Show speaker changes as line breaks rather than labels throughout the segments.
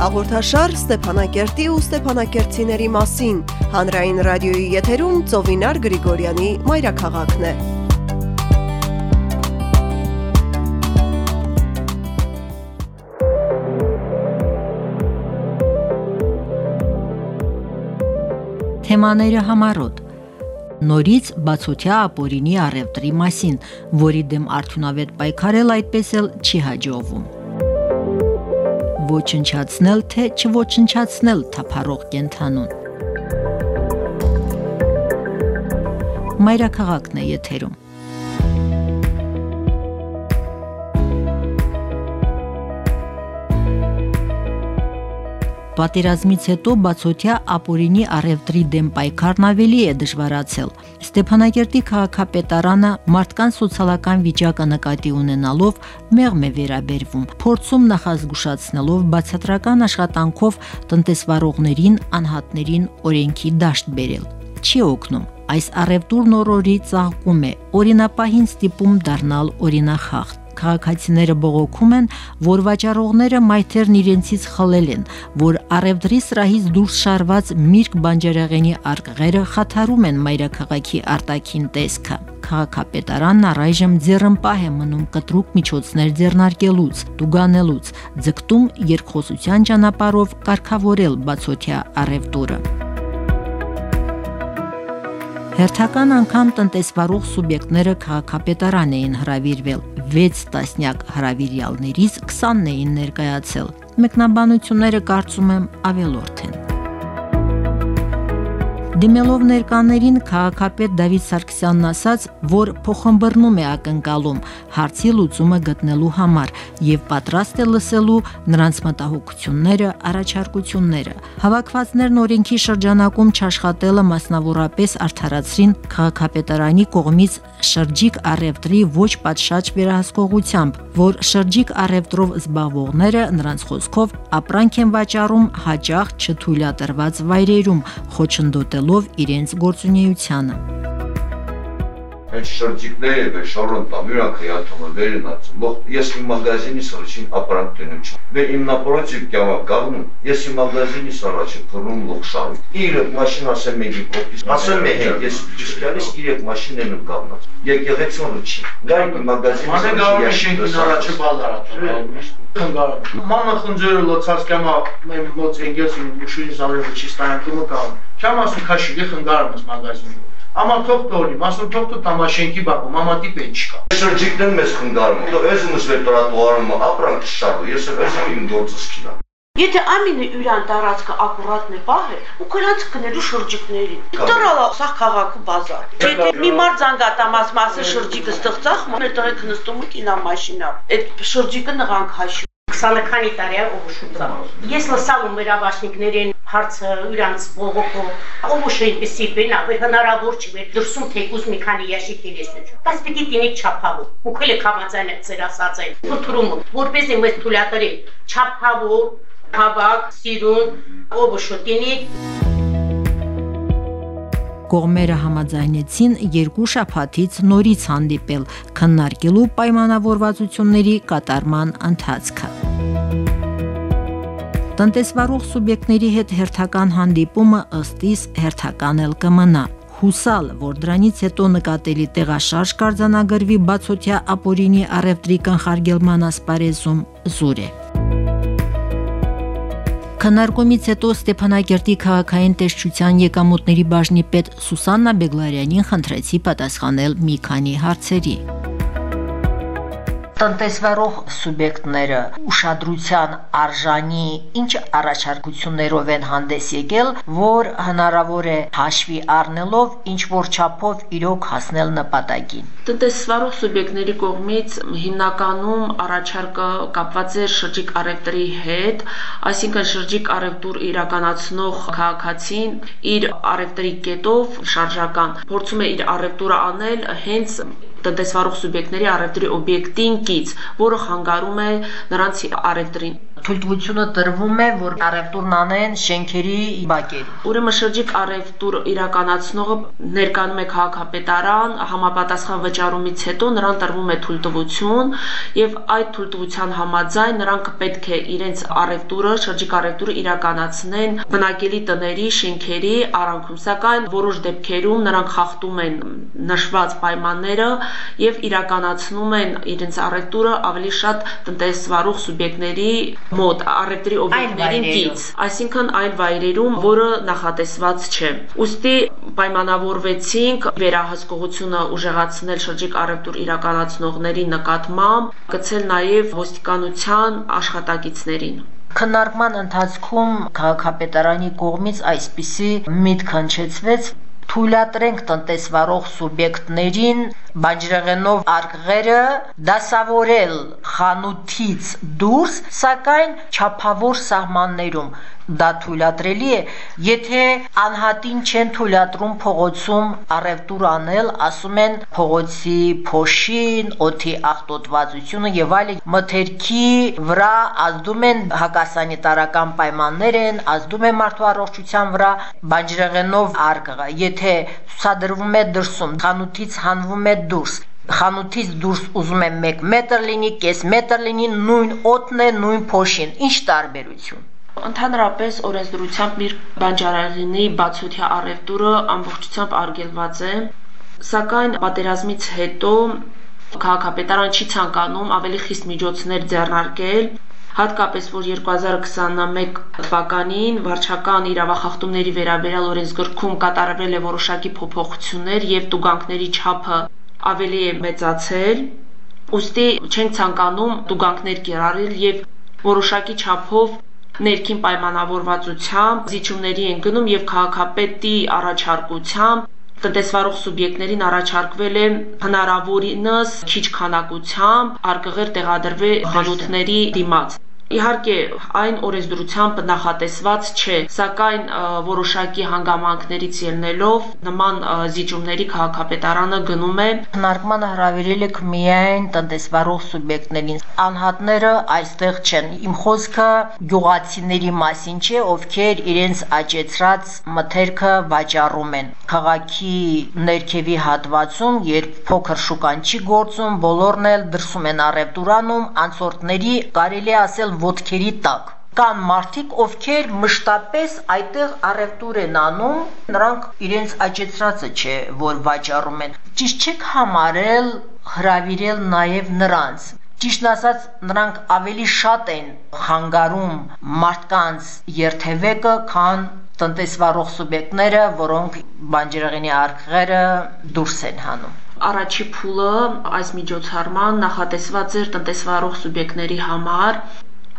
Հաղորդաշար Ստեփանակերտի ու Ստեփանակերտցիների մասին հանրային ռադիոյի եթերում Ծովինար Գրիգորյանի մայրաքաղաքն է։
Թեմաները համառոտ Նորից բացօթյա ապորինի առևտրի մասին, որի դեմ արդյունավետ պայքարել այդպես էլ չի հաջողվում ոչնչացնել, թե չոչնչացնել թափառող կենթանուն։ Մայրաքաղաքն է եթերում։ Պատերազմից հետո բացօթյա ապորինի առևտրի դեմ պայքարն ավելի է դժվարացել։ Ստեփանակերտի քաղաքապետարանը մարդկան սոցիալական վիճակը նկատի ունենալով մեղմ է վերաբերվում, փորձում նախազգուշացնելով բացատրական աշխատանքով տնտեսվարողներին, անհատներին օրենքի դաշտ բերել։ Չի օգնում այս առևտուրն օրորի ծաղկում է, օրինապահին ստիպում դառնալ օրինախախտ քաղաքացիները բողոքում են, որ վաճառողները մայթերն իրենցից խլել են, որ առևտրի սրահից դուրս շարված միրգ բանջարեղենի արկղերը խաթարում են մայրաքաղաքի արտաքին տեսքը։ Քաղաքապետարանն առայժմ ձեռնպահ է մնում կտրուկ միջոցներ ձեռնարկելուց, դուգանելուց, ձգտում երկխոսության ճանապարհով կարգավորել բացօթյա առևտուրը։ Հերթական անգամ տնտեսվարող սուբյեկտները քաղաքապետարան էին հravirվել 6 տասնյակ հravirյալներից 20-ն էին ներկայացել։ Մեկնաբանությունները կարծում եմ ավելորդ են։ Դիմելով ներկաներին քաղաքապետ Դավիթ Սարգսյանն ասաց, որ փոխհմբռնում է ակնկալում հարցի լուծումը գտնելու համար եւ պատրաստ է լսելու նրանց մտահոգությունները, առաջարկությունները։ Հավաքվածներն օրենքի շրջանակում չաշխատելը մասնավորապես արդարացրին քաղաքապետարանի կողմից շրջիկ առևտրի ոչ պատշաճ վերահսկողությամբ, որ շրջիկ առևտրով զբաղվողները նրանց խոսքով ապրանք են վաճառում հաճախ չթույլատրված վայրերում, խոչընդոտելով ստեղծելով իրենց գործունեությանը։
Այդ շրջիկները վեշորոն տամյուրանքը յաթոմը վերնացում։ ես իմ մագազինի սրճին ապրանք տենում չեմ։ Բե իմ նապրոցիվ կյամա գաղնում, ես իմ մագազինի սրաչը փռում լողշարում։ Իր մաշին ասեմ մեկի կոպիս։ Ասեմ մեկ ես ճշտալիս իրեք մաշինեն եմ գաղնած։ Եկեղեցին ռուչի։ Գայք մագազինի
Մանե գարում շենքին առաջը խնգարում։ Մանը խնջերը լոցած կամա մեմ մոց էգեսին ուշին զարը չիստայան կումը կամ։ Չամ ասում քաշի խնգարում ես մագազինը։ Ամա թող տորի, մասում թող տու տամաշենքի բակում, ամա տիպ է չկա։
Շրջիկներն մեզ խնգարում։ Դու ես ումս վեր տորատուարում ապրանք շարու, ես ես իմ գործս չնա։
Եթե ամինը յուրան տարածքը ակուրատնե պահ է, ու քրանց կներու շրջիկներին։ Դրալա սա քաղաքը բազար։ Եթե մի մարդ զանգատամաս մասը շրջիկը ստեղծախ, մեր տղեկ նստում ու կինա մաշինա։ Այդ շրջիկը նղանք հաշի։
20 քանի տարի է օբուշուծա։ Ես լսալ ու մեր ավաշնիկներին հարցը իրանց բողոքով օբուշը այնպեսի բենա, որ հնարավոր չի մեր դրսում թեկուզ մի քանի ящик երեսնու։ Բայց պիտի տինիկ չափավոր։ Ուքելը կամածան է ծեր ասած այն։ Փոթրում, որպեսզի մեզ թույլատրի չափավոր, հավաք, սիրուն, օբուշը տինիկ
կողմերը համաձայնեցին երկու շաբաթից նորից հանդիպել, քննարկելու պայմանավորվածությունների կատարման ընթացքը։ Տնտեսվարող սուբյեկտների հետ հերթական հանդիպումը ըստիս հերթական էլ կմնա հուսալ, որ դրանից հետո նկատելի տեղաշարժ կարձանագրվի բացօթյա ապորինի առևտրի կանխարգելման ասպարեզում զուր է։ Քննարկումից հետո Ստեփանակերտի քաղաքային տեսչության եկամուտների բաժնի պետ Սուսաննա Բեգլարյանին խնդրեցի պատասխանել մի քանի հարցերի
տնտեսվարող սուբյեկտները ուշադրության արժանի ինչ առաջարկություններով են հանդես եկել, որ հնարավոր է հաշվի առնելով ինչ որ չափով իրոք հասնել նպատակին։
Տնտեսվարող սուբյեկտների կողմից հիմնականում առաջարկը կապված է շրջիկ առևտրի հետ, այսինքն շրջիկ առևտուր իրականացնող քաղաքացին իր առևտրի կետով շարժական փորձում է իր առևտուրը անել հենց տնտեսվարող սուբյեկտների առևտրի օբյեկտին կից, որը խանգարում է նրանց առևտրին
թույլտվությունը տրվում է, որ առևտուրն անեն շենքերի բակերի։
Ուրեմն շրջիկ առևտուր իրականացնողը ներկանում է քաղաքապետարան, համապատասխան վճարումից հետո նրան տրվում է թույլտվություն եւ այդ թույլտվության համաձայն նրանք պետք է իրենց առևտուրը, շրջիկ առևտուրը իրականացնեն բնակելի տների, շենքերի արանքում, սակայն որոշ դեպքերում նրանք խախտում են նշված պայմանները եւ իրականացնում են իրենց առևտուրը ավելի շատ տնտեսվարող սուբյեկտների մոտ առևտրի օբյեկտներին կից, այսինքն այլ վայրերում, որը նախատեսված չէ։ Ոստի պայմանավորվեցինք վերահսկողությունը ուժեղացնել շրջիկ առևտուր իրականացնողների նկատմամբ, գցել նաև ոստիկանության աշխատակիցներին։
Քննարկման ընթացքում քաղաքապետարանի կողմից այսպիսի միտք հնչեցվեց, թույլատրենք տնտեսվարող սուբյեկտներին բանջարեղենով արկղերը դասավորել խանութից դուրս, սակայն չափավոր սահմաններում դա թույլատրելի է, եթե անհատին չեն թույլատրում փողոցում առևտուր անել, ասում են փողոցի փոշին, օթի աղտոտվածությունը եւ այլ մթերքի վրա ազդում են հակասանիտարական պայմաններ են, ազդում է մարդու առողջության վրա բանջարեղենով արկղը, եթե ցուցադրվում է դրսում, խանութից հանվում է դուրս, խանութից դուրս ուզում եմ 1 մետր լինի, կես մետր լինի, նույն օդն է, նույն փոշին։ Ինչ տարբերություն։
Ընդհանրապես օրենսդրությամբ իր բանջարեղենի բացօթյա առևտուրը ամբողջությամբ արգելված է, սակայն պատերազմից հետո քաղաքապետարան չի ցանկանում ավելի խիստ միջոցներ ձեռնարկել հատկապես որ 2021 թվականին վարչական իրավախախտումների վերաբերյալ օրենսգրքում կատարվել է որոշակի փոփոխություններ եւ տուգանքների չափը ավելի է մեծացել ուստի չենք ցանկանում տուգանքներ կիրառել եւ որոշակի չափով ներքին պայմանավորվածությամբ զիջումների են գնում եւ քաղաքապետի առաջարկությամբ տնտեսվարող սուբյեկտներին առաջարկվել է հնարավորինս քիչ քանակությամբ արկղեր տեղադրվել խանութների դիմաց Իհարկե, այն օրենսդրությամբ նախատեսված չէ, սակայն որոշակի հանգամանքներից ելնելով նման զիջումների քաղաքապետարանը գնում է.
Հնարկմանը հravirել եք միայն տնտեսվարող սուբյեկտներին։ Անհատները այստեղ չեն։ Իմ խոսքը գյուղացիների մասին չէ, ովքեր իրենց աճեցրած մթերքը վաճառում են։ Քաղաքի ներքևի հատվածում, երբ փոքր շուկան չի գործում, բոլորն էլ դրսում են առևտուրանում, անցորդների կարելի ասել ոտքերի տակ կան մարդիկ, ովքեր մշտապես այդտեղ առևտուր են անում, նրանք իրենց աճեցրածը չէ, որ վաճառում են։ Ճիշտ չեք համարել հravirել նաև նրանց։ Ճիշտն ասած, նրանք ավելի շատ են խանգարում մարդկանց երթևեկը, քան տնտեսվարող սուբյեկտները, որոնք բանջարեղենի արկղերը դուրս են հանում
առաջի փուլը այս միջոցառման նախատեսված էր տնտեսվարող սուբյեկտների համար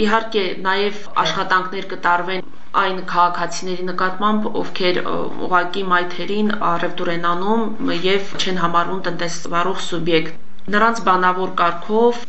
Իհարկե, նաև աշխատանքներ կտարվեն այն քաղաքացիների նկատմամբ, ովքեր ուղակի մայթերին առևտուր են անում եւ չեն համարվում տնտեսվարող սուբյեկտ։ Նրանց բանավոր կարգով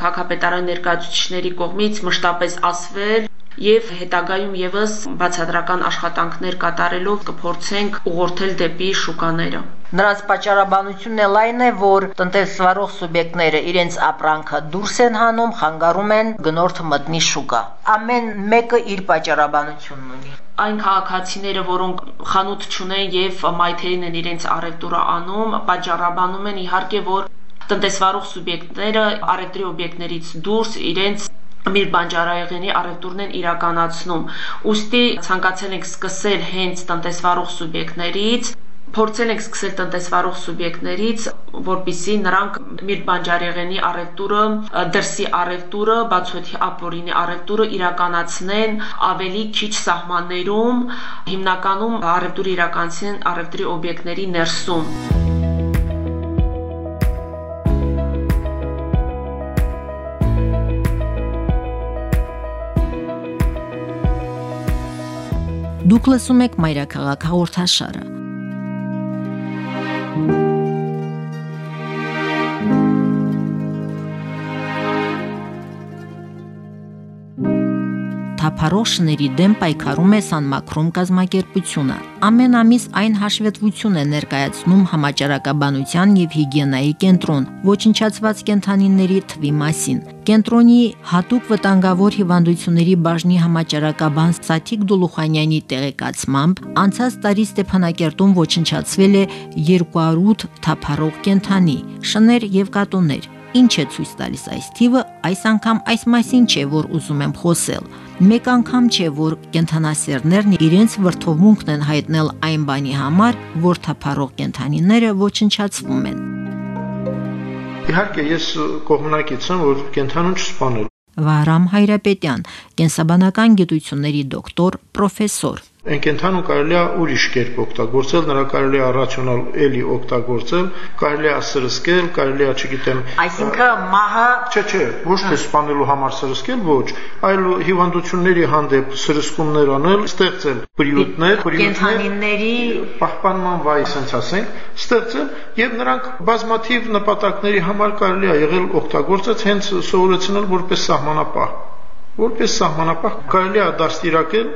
քաղաքապետարան ներկայացուցիչների կողմից մշտապես ասվել եւ հետագայում եւս բացատրական աշխատանքներ կատարելով կփորձենք ուղղորդել դեպի շուկաները։
Նրանց պատճառաբանությունն էլ այն է, որ տնտեսվարող սուբյեկտները իրենց ապրանքը դուրս են հանում, խանգարում են գնորդը մտնի շուկա։ Ամեն մեկը իր պատճառաբանությունն ունի
այն քաղաքացիները, որոնք խանութ չունեն եւ մայթերին են իրենց առևտուրը անում, պատճառաբանում են իհարկե, որ տնտեսվարող սուբյեկտները առևտրի օբյեկտներից դուրս իրենց մեր բանջարեղենի առևտուրն են իրականացնում։ Ոստի ցանկացել ենք սկսել հենց տնտեսվարող սուբյեկտներից փորձել ենք սկսել տնտեսվարող սուբյեկտներից, որբիսի նրանք մեր բանջարեղենի առևտուրը, դրսի առևտուրը, բացօթի ապօրինի առևտուրը իրականացնեն ավելի քիչ սահմաններում, հիմնականում առևտուրը իրականացնեն առևտրի օբյեկտների ներսում։
Դուք լսում եք Մայրաքաղաք հաղորդաշարը։
թափառող շների դեմ պայքարում է Սանմակրոմ կազմակերպությունը։ Ամեն ամիս այն հաշվետվություն է ներկայացնում համաճարակաբանության եւ հիգիենայի կենտրոն ոչնչացված կենթանիների թվի մասին։ Կենտրոնի հատուկ վտանգավոր հիվանդությունների բաժնի համաճարակաբան Սաթիկ Դուլուխանյանի տեղեկացմամբ անցած տարի Ստեփանակերտում ոչնչացվել է 208 թափառող կենթանի, շներ եւ կատուներ։ Ինչ է ցույց տալիս այս թիվը, այս անգամ այս մասին չէ, որ ուզում եմ խոսել։ Մեկ անգամ չէ, որ կենթանասերներն իրենց վրթովմունքն են հայտնել այն բանի համար, որ թափառող կենթանիները ոչնչացվում են։
Իհարկե ես կողմնակից եմ, որ կենթանուն չսպանել։
Վահրամ Հայրապետյան, կենսաբանական գիտությունների դոկտոր, պրոֆեսոր
Այն կենթանու կարելի է ուրիշ կերպ օգտագործել, նրա կարելի է ռացիոնալ էլի օգտագործել, կարելի է սրսկել, կարելի է, չգիտեմ,
Այսինքն մահը
Չէ, չէ, ոչ թե սպանելու համար սրսկել, ոչ, այլ հիվանդությունների հանդեպ սրսկումներ անել, ստեղծել բրիութներ,
կենթանիների
պահպանման վայ, ասենց ասենք, ստեղծել եւ նրանք բազմաթիվ նպատակների համար կարելի է եղել օգտագործած հենց սովորեցնել որպես սահմանապահ որպես սահմանապահ կարելի է դաստիարակել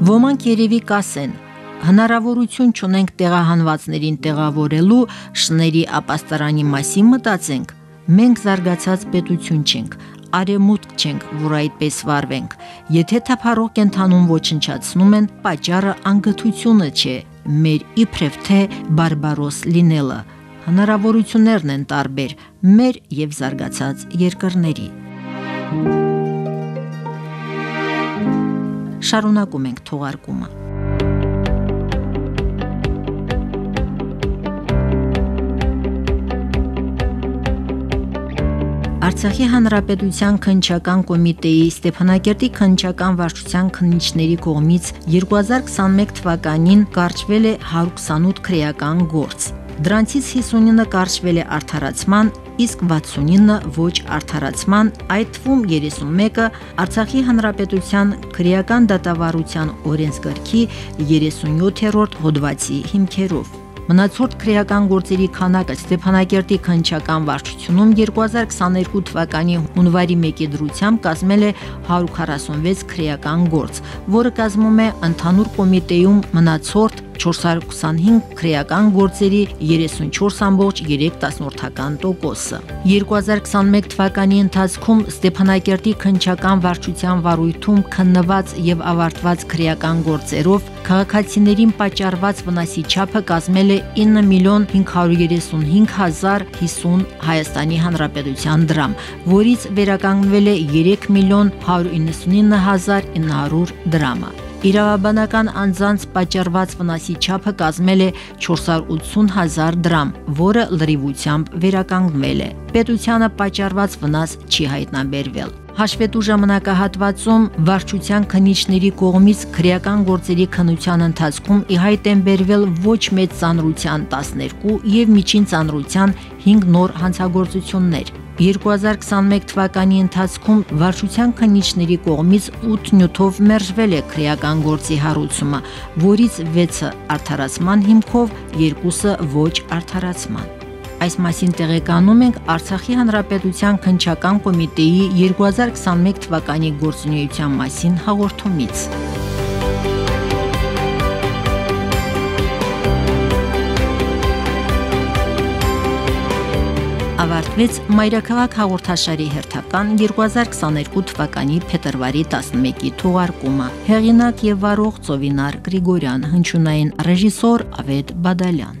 Ոմանք երևի կասեն, հնարավորություն չունենք տեղահանվածներին տեղավորելու շների ապաստարանի մասին մտածենք։ Մենք զարգացած պետություն չենք, արեմուտք չենք, որ այդպես վարվենք։ Եթե թափառող կենթանուն ոչնչացնում են, պատճառը անգթությունը չէ, մեր իբրև թե բարբարոս լինելը։ Հնարավորություններն են տարբեր մեր եւ զարգացած երկրների։ Շարունակում ենք թողարկումը։ Արցախի հանրապետության քննչական կոմիտեի Ստեփանակերտի քննչական վարչության քննիչների կողմից 2021 թվականին կարճվել է 128 քրեական գործ։ Դրանցից 59-ը կարճվել է արդարացման, իսկ 69-ը ոչ արդարացման, այդ թվում 31-ը Արցախի հանրապետության քրեական դատավարության օրենսգրքի 37-րդ հոդվածի հիմքերով։ Մնացորդ քրեական գործերի քանակը Ստեփանակերտի քնչական վարչությունում 2022 թվականի հունվարի 1-ի դրությամբ կազմել է 146 քրեական գործ, որը կազմում է ընդհանուր կոմիտեում մնացորդ 425 քրեական գործերի 34.3%-ական տոկոսը։ 2021 թվականի ընթացքում Ստեփանակերտի քնչական վարչության վարույթում քննված եւ ավարտված քրեական գործերով քաղաքացիներին պատճառված վնասի չափը կազմել է 9 միլիոն 535 հազար 50 Հայաստանի Հանրապետության դրամ, որից վերականգնվել է 3 միլիոն 199 հազար 900 դրամը։ Իրավաբանական անձանց պատճառված վնասի չափը կազմել է 480 հազար դրամ, որը լրիվությամբ վերականգնվել է։ Պետությանը պատճառված վնաս չի հայտնաբերվել։ Հաշվետու ժամանակահատվածում վարչության քննիչների կողմից քրեական գործերի քննության ընթացքում ի հայտ են բերվել ոչ մեծ ծանրության 12 եւ միջին ծանրության 5 նոր հանցագործություններ։ 2021 թվականի ընթացքում վարչության քննիչների կողմից 8 նյութով մերժվել է քրեական գործի հարուցումը, որից 6-ը արդարացման հիմքով, 2-ը ոչ արդարացման։ Այս մասին տեղեկանում ենք Արցախի Հանրապետության քնչական կոմիտեի 2021 թվականի գործունեության մասին հաղորդումից։ ավարտվեց Մայրաքաղաք հաղորդաշարի հերթական 2022 թվականի փետրվարի 11-ի թողարկումը։ Հեղինակ եւ վարող Ծովինար Գրիգորյան, հնչյունային ռեժիսոր Ավետ Բադալյան։